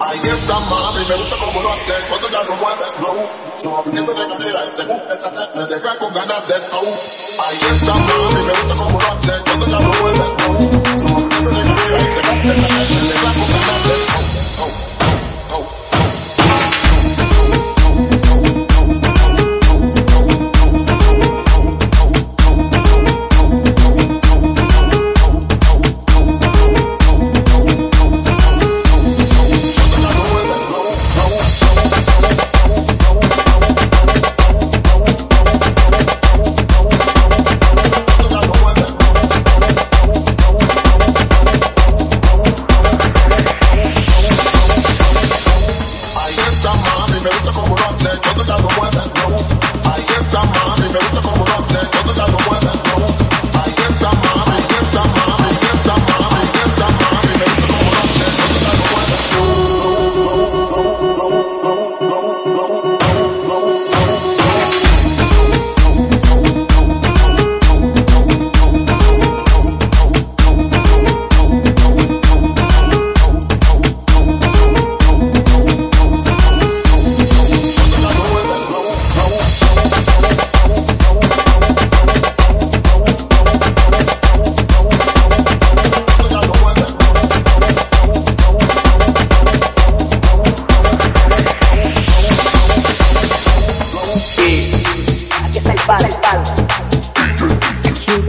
Ahí esa mami me gusta como lo hace cuando ya no mueve el flow. Su movimiento de según esa me deja con ganas de flow. Ahí esa mami me gusta como lo hace cuando ya no mueve el flow. Su movimiento de según esa me deja con ganas de flow.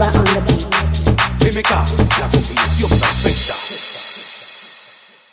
Cuba on the beat.